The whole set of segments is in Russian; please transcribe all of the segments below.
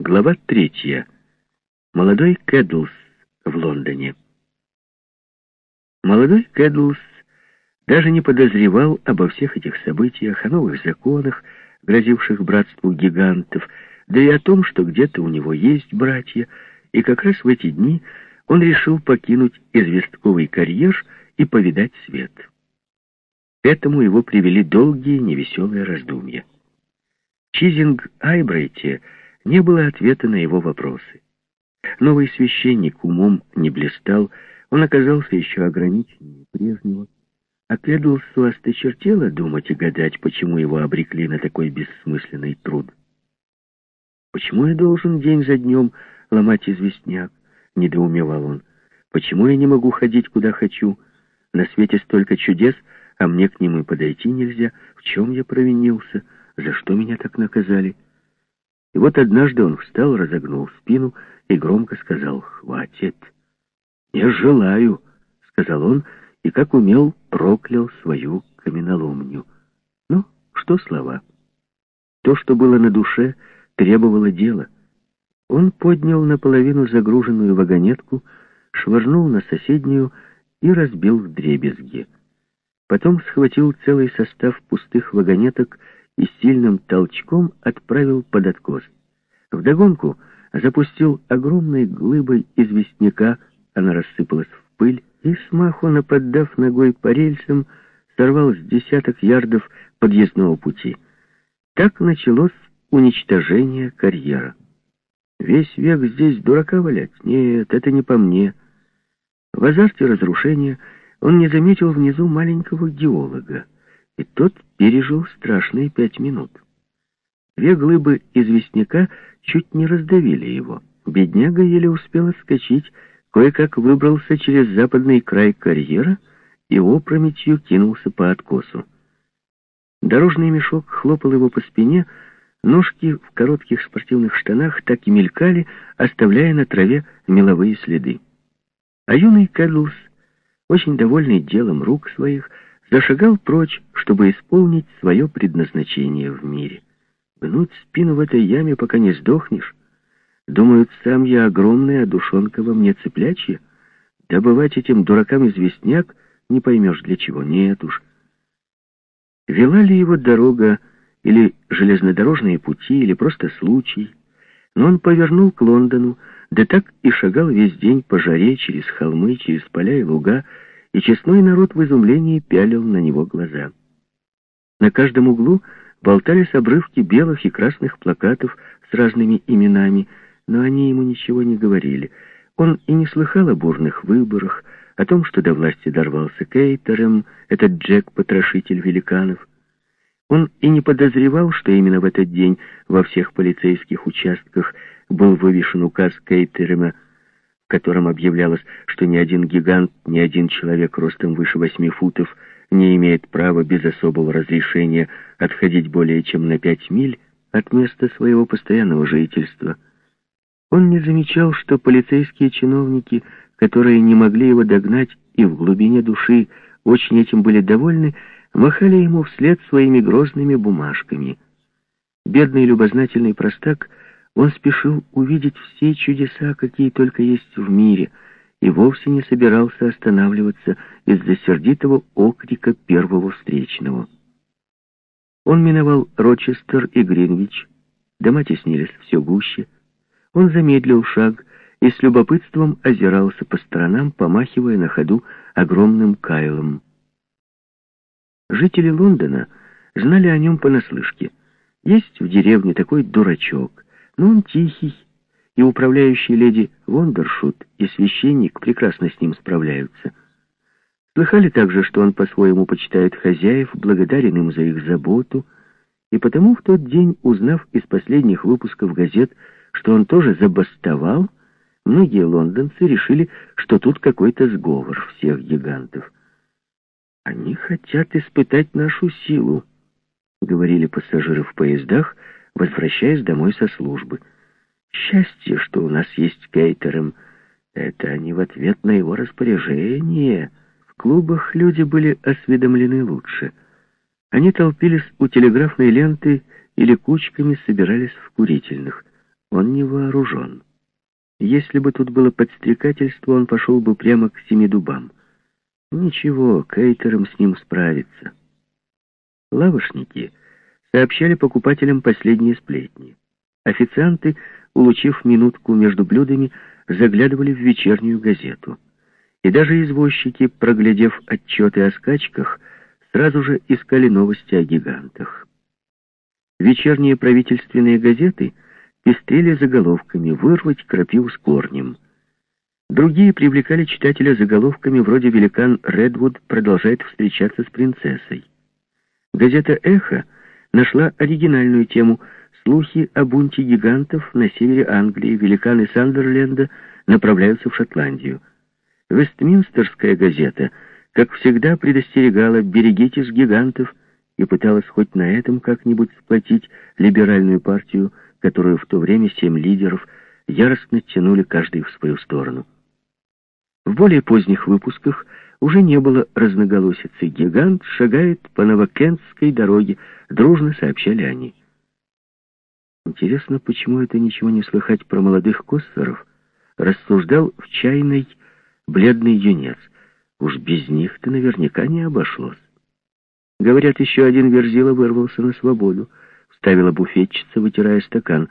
Глава третья. Молодой Кэдлс в Лондоне. Молодой Кэдлс даже не подозревал обо всех этих событиях, о новых законах, грозивших братству гигантов, да и о том, что где-то у него есть братья, и как раз в эти дни он решил покинуть известковый карьер и повидать свет. К этому его привели долгие невеселые раздумья. Чизинг Айбрейте не было ответа на его вопросы. Новый священник умом не блистал, он оказался еще ограниченнее прежнего. А Кэдлсу осточертело думать и гадать, почему его обрекли на такой бессмысленный труд. «Почему я должен день за днем ломать известняк?» — недоумевал он. «Почему я не могу ходить, куда хочу? На свете столько чудес, а мне к ним и подойти нельзя. В чем я провинился? За что меня так наказали?» И вот однажды он встал, разогнул спину и громко сказал «Хватит!» «Не желаю», — сказал он, — и, как умел, проклял свою каменоломню. Ну, что слова? То, что было на душе, требовало дела. Он поднял наполовину загруженную вагонетку, швырнул на соседнюю и разбил в дребезги. Потом схватил целый состав пустых вагонеток и сильным толчком отправил под откос. Вдогонку запустил огромной глыбой известняка, она рассыпалась в пыль, и, смаху наподдав ногой по рельсам, сорвал с десяток ярдов подъездного пути. Так началось уничтожение карьера. Весь век здесь дурака валять? Нет, это не по мне. В азарте разрушения он не заметил внизу маленького геолога, и тот пережил страшные пять минут. Две глыбы известняка чуть не раздавили его. Бедняга еле успел отскочить, кое-как выбрался через западный край карьера и опрометью кинулся по откосу. Дорожный мешок хлопал его по спине, ножки в коротких спортивных штанах так и мелькали, оставляя на траве меловые следы. А юный Кэдлс, очень довольный делом рук своих, зашагал прочь, чтобы исполнить свое предназначение в мире. Гнуть спину в этой яме, пока не сдохнешь, Думают, сам я огромный, а душонка во мне цыплячья. Добывать этим дуракам известняк не поймешь для чего. Нет уж. Вела ли его дорога, или железнодорожные пути, или просто случай. Но он повернул к Лондону, да так и шагал весь день по жаре через холмы, через поля и луга, и честной народ в изумлении пялил на него глаза. На каждом углу болтались обрывки белых и красных плакатов с разными именами — но они ему ничего не говорили. Он и не слыхал о бурных выборах, о том, что до власти дорвался Кейтером, этот Джек-потрошитель великанов. Он и не подозревал, что именно в этот день во всех полицейских участках был вывешен указ Кейтерема, котором объявлялось, что ни один гигант, ни один человек ростом выше восьми футов не имеет права без особого разрешения отходить более чем на пять миль от места своего постоянного жительства — он не замечал, что полицейские чиновники, которые не могли его догнать и в глубине души очень этим были довольны, махали ему вслед своими грозными бумажками. Бедный любознательный простак, он спешил увидеть все чудеса, какие только есть в мире, и вовсе не собирался останавливаться из-за сердитого окрика первого встречного. Он миновал Рочестер и Гринвич, дома теснились все гуще, он замедлил шаг и с любопытством озирался по сторонам, помахивая на ходу огромным кайлом. Жители Лондона знали о нем понаслышке. Есть в деревне такой дурачок, но он тихий, и управляющий леди Вондершут и священник прекрасно с ним справляются. Слыхали также, что он по-своему почитает хозяев, благодарен им за их заботу, и потому в тот день, узнав из последних выпусков газет, что он тоже забастовал, многие лондонцы решили, что тут какой-то сговор всех гигантов. «Они хотят испытать нашу силу», — говорили пассажиры в поездах, возвращаясь домой со службы. «Счастье, что у нас есть кейтером. Это они в ответ на его распоряжение». В клубах люди были осведомлены лучше. Они толпились у телеграфной ленты или кучками собирались в курительных. Он не вооружен. Если бы тут было подстрекательство, он пошел бы прямо к семи дубам. Ничего, Кейтером с ним справится. Лавошники сообщали покупателям последние сплетни. Официанты, улучив минутку между блюдами, заглядывали в вечернюю газету. И даже извозчики, проглядев отчеты о скачках, сразу же искали новости о гигантах. Вечерние правительственные газеты пестрели заголовками «Вырвать крапиву с корнем». Другие привлекали читателя заголовками вроде «Великан Редвуд продолжает встречаться с принцессой». Газета «Эхо» нашла оригинальную тему «Слухи о бунте гигантов на севере Англии. Великаны Сандерленда направляются в Шотландию». Вестминстерская газета, как всегда, предостерегала «Берегитесь гигантов» и пыталась хоть на этом как-нибудь сплотить либеральную партию, которую в то время семь лидеров яростно тянули каждый в свою сторону. В более поздних выпусках уже не было разноголосицы. Гигант шагает по Новокентской дороге, дружно сообщали они. Интересно, почему это ничего не слыхать про молодых костеров? Рассуждал в чайной бледный юнец. Уж без них-то наверняка не обошлось. Говорят, еще один верзила вырвался на свободу. Вставила буфетчица, вытирая стакан.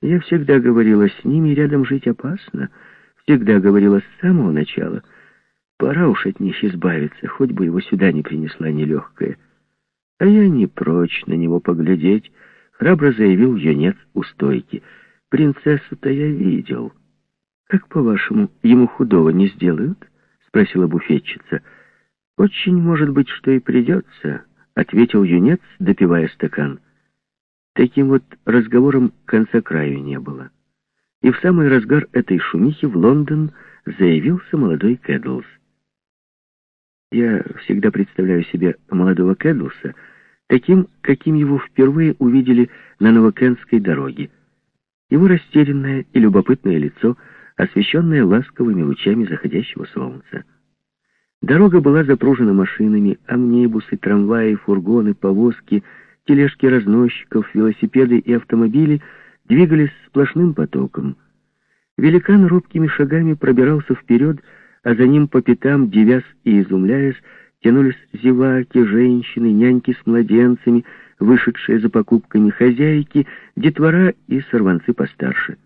Я всегда говорила, с ними рядом жить опасно. Всегда говорила с самого начала. Пора уж от них избавиться, хоть бы его сюда не принесла нелегкая. А я не прочь на него поглядеть, храбро заявил юнец у стойки. Принцессу-то я видел. Как, по-вашему, ему худого не сделают? Спросила буфетчица. Очень может быть, что и придется, ответил юнец, допивая стакан. Таким вот разговором конца краю не было. И в самый разгар этой шумихи в Лондон заявился молодой Кэдлс. Я всегда представляю себе молодого Кэдлса таким, каким его впервые увидели на Новокенской дороге. Его растерянное и любопытное лицо, освещенное ласковыми лучами заходящего солнца. Дорога была запружена машинами, амнибусы, трамваи, фургоны, повозки, тележки разносчиков, велосипеды и автомобили — двигались сплошным потоком. Великан робкими шагами пробирался вперед, а за ним по пятам, девясь и изумляясь, тянулись зеваки, женщины, няньки с младенцами, вышедшие за покупками хозяйки, детвора и сорванцы постарше.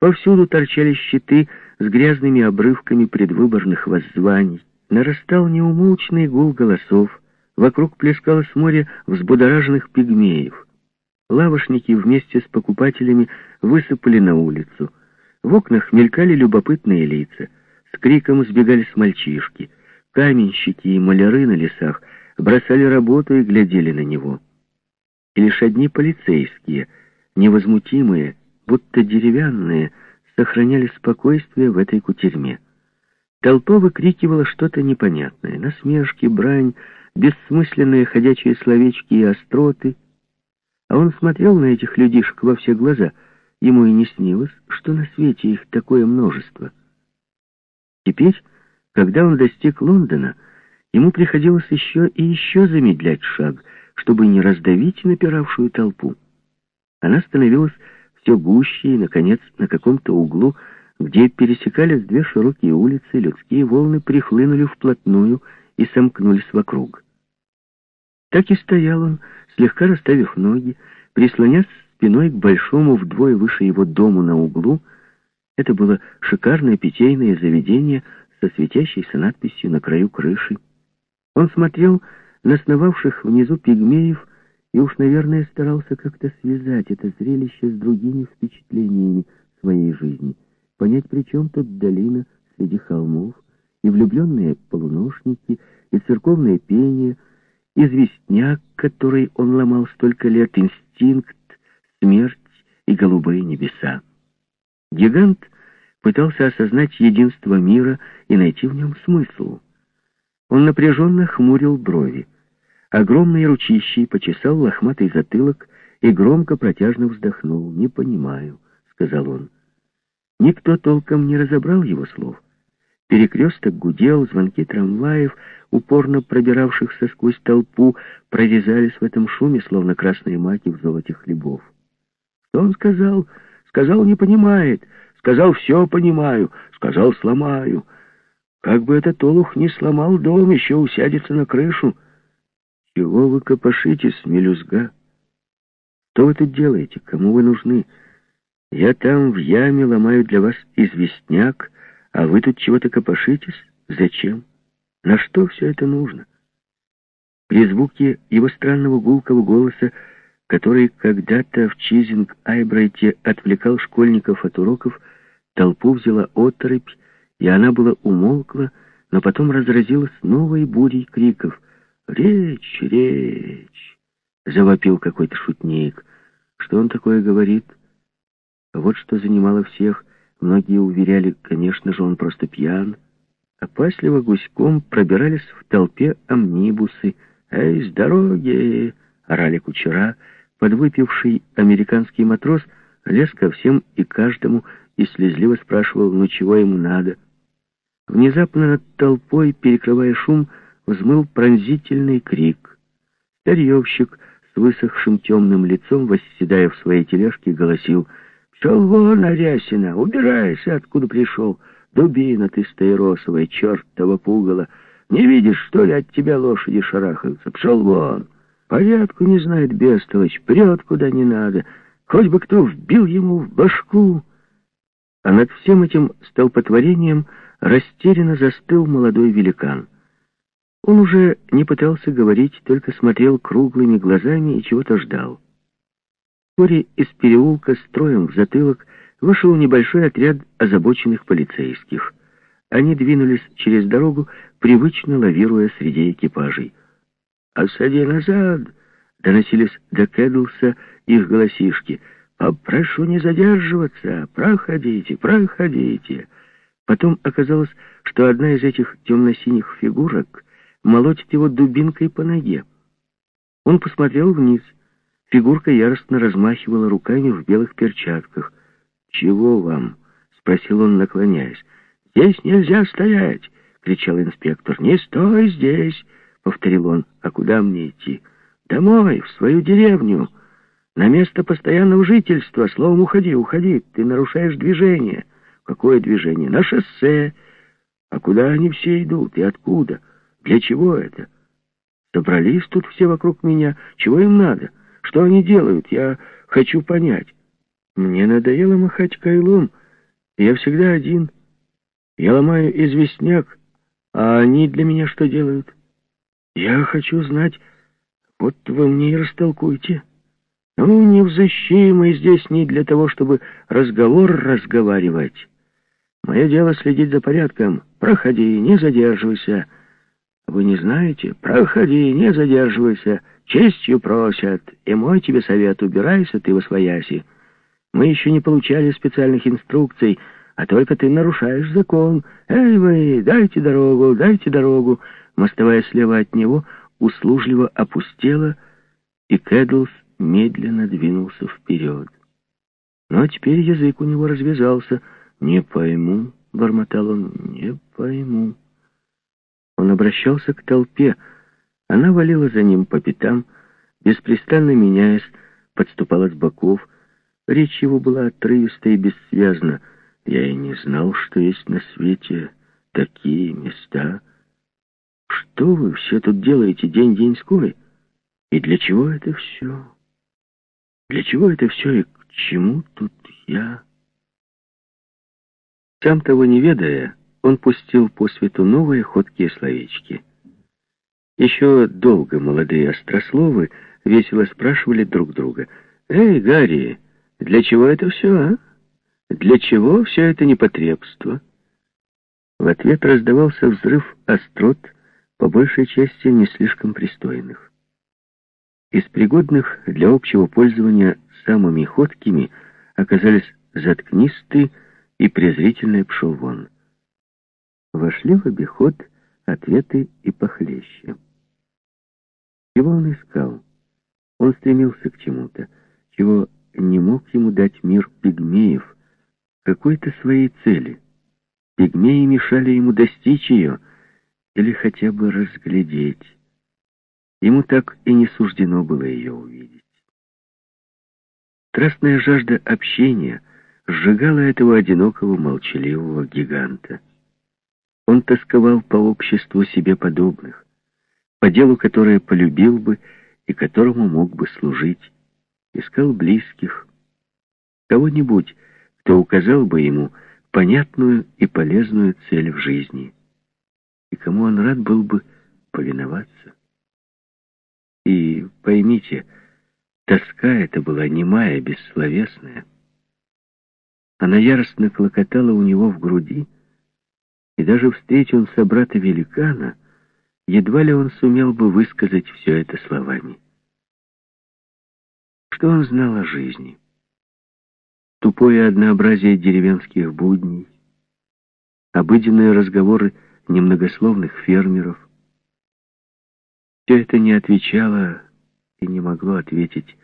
Повсюду торчали щиты с грязными обрывками предвыборных воззваний. Нарастал неумолчный гул голосов. Вокруг плескалось море взбудораженных пигмеев. Лавошники вместе с покупателями высыпали на улицу. В окнах мелькали любопытные лица. С криком сбегались мальчишки. Каменщики и маляры на лесах бросали работу и глядели на него. И лишь одни полицейские, невозмутимые, будто деревянные, сохраняли спокойствие в этой кутерьме. Толпа выкрикивала что-то непонятное. Насмешки, брань, бессмысленные ходячие словечки и остроты — а он смотрел на этих людишек во все глаза. Ему и не снилось, что на свете их такое множество. Теперь, когда он достиг Лондона, ему приходилось еще и еще замедлять шаг, чтобы не раздавить напиравшую толпу. Она становилась все гуще, и, наконец, на каком-то углу, где пересекались две широкие улицы, людские волны прихлынули вплотную и сомкнулись вокруг. Так и стоял он, слегка расставив ноги, прислонясь спиной к большому вдвое выше его дому на углу. Это было шикарное питейное заведение со светящейся надписью на краю крыши. Он смотрел на сновавших внизу пигмеев и уж, наверное, старался как-то связать это зрелище с другими впечатлениями своей жизни, понять, при чем тут долина среди холмов, и влюбленные полуношники, и церковное пение — известняк, который он ломал столько лет, инстинкт, смерть и голубые небеса. Гигант пытался осознать единство мира и найти в нем смысл. Он напряженно хмурил брови. Огромный ручищей почесал лохматый затылок и громко протяжно вздохнул. «Не понимаю», — сказал он. Никто толком не разобрал его слов. Перекресток гудел, звонки трамваев, упорно пробиравшихся сквозь толпу, прорезались в этом шуме, словно красные маки в золоте хлебов. «Что он сказал?» — сказал не понимает, сказал все понимаю, сказал сломаю. Как бы этот олух не сломал дом, еще усядется на крышу. Чего вы копошитесь, мелюзга? Что вы тут делаете? Кому вы нужны? Я там в яме ломаю для вас известняк, а вы тут чего-то копошитесь? Зачем? На что все это нужно? При звуке его странного гулкого голоса, который когда-то в Чизинг-Айбрайте отвлекал школьников от уроков, толпу взяла оторопь, и она была умолкла, но потом разразилась новой бурей криков. «Речь, речь!» — завопил какой-то шутник. Что он такое говорит? Вот что занимало всех. Многие уверяли, конечно же, он просто пьян. Опасливо гуськом пробирались в толпе амнибусы. «Эй, с дороги!» — орали кучера. Подвыпивший американский матрос лез ко всем и каждому и слезливо спрашивал, ну чего ему надо. Внезапно над толпой, перекрывая шум, взмыл пронзительный крик. Старьевщик с высохшим темным лицом, восседая в своей тележке, голосил «Пшел вон, Арясина, убирайся, откуда пришел! Дубина ты стаиросовая, чертова пугала! Не видишь, что ли, от тебя лошади шарахаются? Пшел вон! Порядку не знает бестолочь, прет куда не надо, хоть бы кто вбил ему в башку!» А над всем этим столпотворением растерянно застыл молодой великан. Он уже не пытался говорить, только смотрел круглыми глазами и чего-то ждал. Вскоре из переулка строем в затылок вышел небольшой отряд озабоченных полицейских. Они двинулись через дорогу, привычно лавируя среди экипажей. «Осади назад!» — доносились до Кэдлса их голосишки — «Попрошу не задерживаться! Проходите, проходите!» Потом оказалось, что одна из этих темно-синих фигурок молотит его дубинкой по ноге. Он посмотрел вниз. Фигурка яростно размахивала руками в белых перчатках. «Чего вам?» — спросил он, наклоняясь. «Здесь нельзя стоять!» — кричал инспектор. «Не стой здесь!» — повторил он. «А куда мне идти?» «Домой, в свою деревню!» На место постоянного жительства. Словом, уходи, уходи. Ты нарушаешь движение. Какое движение? На шоссе. А куда они все идут? И откуда? Для чего это? Собрались тут все вокруг меня. Чего им надо? Что они делают? Я хочу понять. Мне надоело махать кайлом. Я всегда один. Я ломаю известняк, а они для меня что делают? Я хочу знать. Вот вы мне и растолкуйте. Ну, не взыщи мы здесь не для того, чтобы разговор разговаривать. Мое дело следить за порядком. Проходи, не задерживайся. Вы не знаете? Проходи, не задерживайся. Честью просят. И мой тебе совет, убирайся ты во свояси. Мы еще не получали специальных инструкций, а только ты нарушаешь закон. Эй вы, дайте дорогу, дайте дорогу. Мостовая слева от него услужливо опустела, и Кэдлс медленно двинулся вперед. Но теперь язык у него развязался. «Не пойму», — бормотал он, — «не пойму». Он обращался к толпе. Она валила за ним по пятам, беспрестанно меняясь, подступала с боков. Речь его была отрывиста и бессвязна. Я и не знал, что есть на свете такие места. Что вы все тут делаете день-деньской? И для чего это все?» Для чего это все и к чему тут я? Сам того не ведая, он пустил по свету новые ходкие словечки. Еще долго молодые острословы весело спрашивали друг друга. «Эй, Гарри, для чего это все, а? Для чего все это непотребство?» В ответ раздавался взрыв острот, по большей части не слишком пристойных. Из пригодных для общего пользования самыми ходкими оказались заткнистый и презрительный пшел. Вошли в обиход ответы и похлеще. Чего он искал? Он стремился к чему-то, чего не мог ему дать мир пигмеев, какой-то своей цели. Пигмеи мешали ему достичь ее или хотя бы разглядеть. Ему так и не суждено было ее увидеть. Страстная жажда общения сжигало этого одинокого, молчаливого гиганта. Он тосковал по обществу себе подобных, по делу, которое полюбил бы и которому мог бы служить. Искал близких, кого-нибудь, кто указал бы ему понятную и полезную цель в жизни, и кому он рад был бы повиноваться. И поймите, тоска эта была немая, бессловесная. Она яростно клокотала у него в груди, и даже встретил он собрата-великана, едва ли он сумел бы высказать все это словами. Что он знал о жизни? Тупое однообразие деревенских будней, обыденные разговоры немногословных фермеров. Все это не отвечало и не могло ответить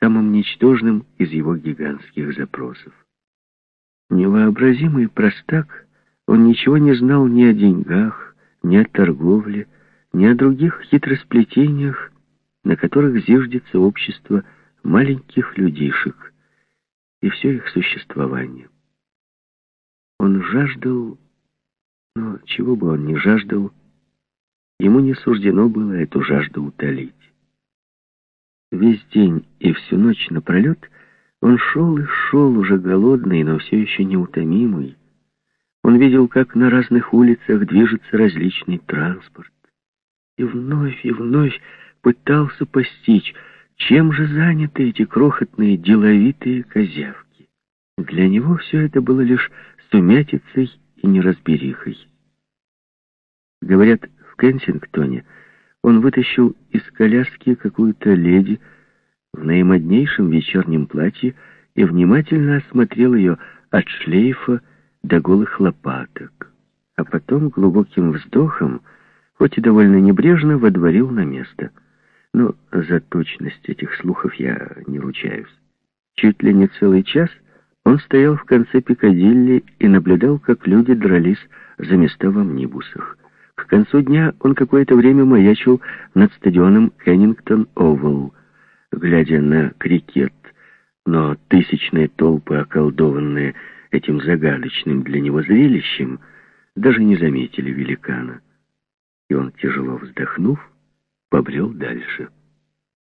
самым ничтожным из его гигантских запросов. Невообразимый простак, он ничего не знал ни о деньгах, ни о торговле, ни о других хитросплетениях, на которых зиждется общество маленьких людишек и все их существование. Он жаждал, но чего бы он ни жаждал, ему не суждено было эту жажду утолить. Весь день и всю ночь напролет — он шел и шел, уже голодный, но все еще неутомимый. Он видел, как на разных улицах движется различный транспорт. И вновь и вновь пытался постичь, чем же заняты эти крохотные деловитые козявки. Для него все это было лишь сумятицей и неразберихой. Говорят, в Кенсингтоне он вытащил из коляски какую-то леди, в наимоднейшем вечернем платье и внимательно осмотрел ее от шлейфа до голых лопаток, а потом глубоким вздохом, хоть и довольно небрежно, водворил на место. Но за точность этих слухов я не ручаюсь. Чуть ли не целый час он стоял в конце Пикадилли и наблюдал, как люди дрались за места в амнибусах. К концу дня он какое-то время маячил над стадионом Кеннингтон-Овал, глядя на крикет, но тысячные толпы, околдованные этим загадочным для него зрелищем, даже не заметили великана. И он, тяжело вздохнув, побрел дальше.